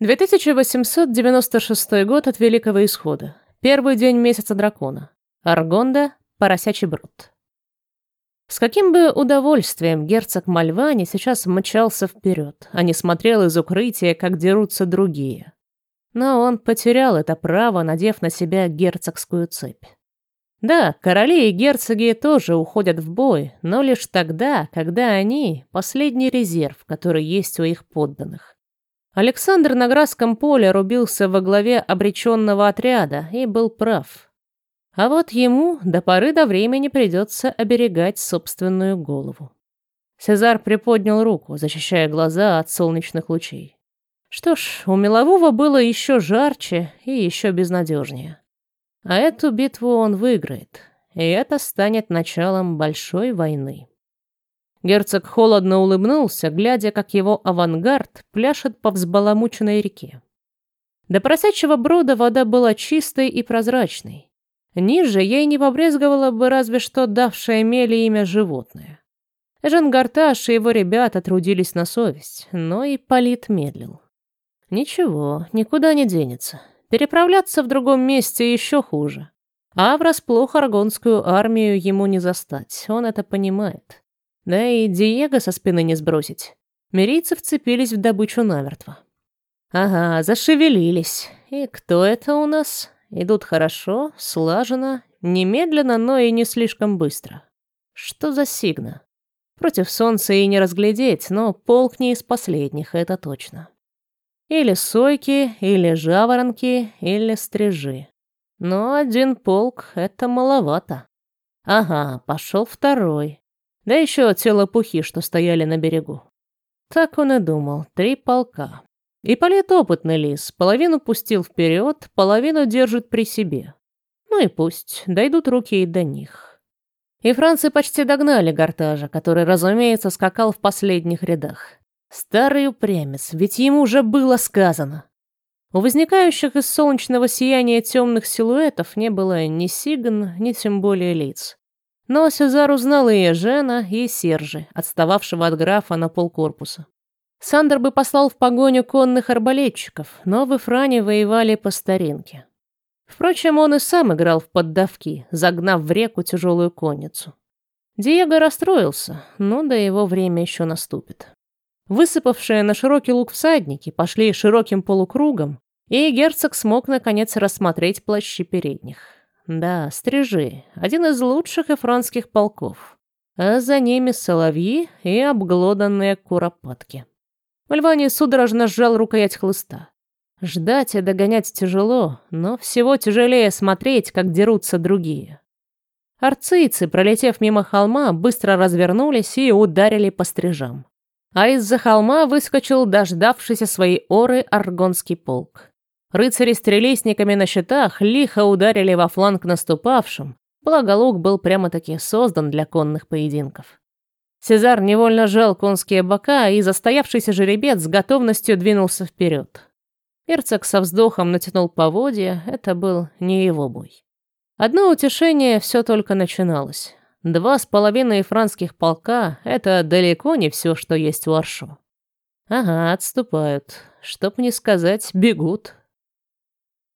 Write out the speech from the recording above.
2896 год от Великого Исхода. Первый день месяца дракона. Аргонда, поросячий брод. С каким бы удовольствием герцог Мальвани сейчас мчался вперед, а не смотрел из укрытия, как дерутся другие. Но он потерял это право, надев на себя герцогскую цепь. Да, короли и герцоги тоже уходят в бой, но лишь тогда, когда они — последний резерв, который есть у их подданных. Александр на Градском поле рубился во главе обреченного отряда и был прав. А вот ему до поры до времени придется оберегать собственную голову. Сезар приподнял руку, защищая глаза от солнечных лучей. Что ж, у Мелового было еще жарче и еще безнадежнее. А эту битву он выиграет, и это станет началом большой войны. Герцог холодно улыбнулся, глядя, как его авангард пляшет по взбаламученной реке. До просячего брода вода была чистой и прозрачной. Ниже ей не побрезговало бы разве что давшее мели имя животное. Жангарташ и его ребята трудились на совесть, но и Полит медлил. Ничего, никуда не денется. Переправляться в другом месте еще хуже. А врасплох аргонскую армию ему не застать, он это понимает. Да и Диего со спины не сбросить. Мирийцы вцепились в добычу намертво. Ага, зашевелились. И кто это у нас? Идут хорошо, слаженно, немедленно, но и не слишком быстро. Что за сигна? Против солнца и не разглядеть, но полк не из последних, это точно. Или сойки, или жаворонки, или стрижи. Но один полк — это маловато. Ага, пошел второй. Да еще те лопухи, что стояли на берегу. Так он и думал, три полка. И полет опытный лис, половину пустил вперед, половину держит при себе. Ну и пусть, дойдут руки и до них. И францы почти догнали Гортажа, который, разумеется, скакал в последних рядах. Старый упрямец, ведь ему уже было сказано. У возникающих из солнечного сияния темных силуэтов не было ни сигн, ни тем более лиц. Но Сезар узнал и Ежена, и Сержи, отстававшего от графа на полкорпуса. Сандер бы послал в погоню конных арбалетчиков, но в Ифране воевали по старинке. Впрочем, он и сам играл в поддавки, загнав в реку тяжелую конницу. Диего расстроился, но до его время еще наступит. Высыпавшие на широкий луг всадники пошли широким полукругом, и герцог смог наконец рассмотреть плащи передних. Да, стрижи, один из лучших эфранских полков. А за ними соловьи и обглоданные куропатки. Мальвани судорожно сжал рукоять хлыста. Ждать и догонять тяжело, но всего тяжелее смотреть, как дерутся другие. Арцийцы, пролетев мимо холма, быстро развернулись и ударили по стрижам а из-за холма выскочил дождавшийся своей оры аргонский полк. Рыцари с трелесниками на щитах лихо ударили во фланг наступавшим, благо лук был прямо-таки создан для конных поединков. Сезар невольно жал конские бока, и застоявшийся жеребец с готовностью двинулся вперед. Герцог со вздохом натянул поводья, это был не его бой. Одно утешение все только начиналось. Два с половиной франских полка — это далеко не все, что есть у Аршо. Ага, отступают. Чтоб не сказать, бегут.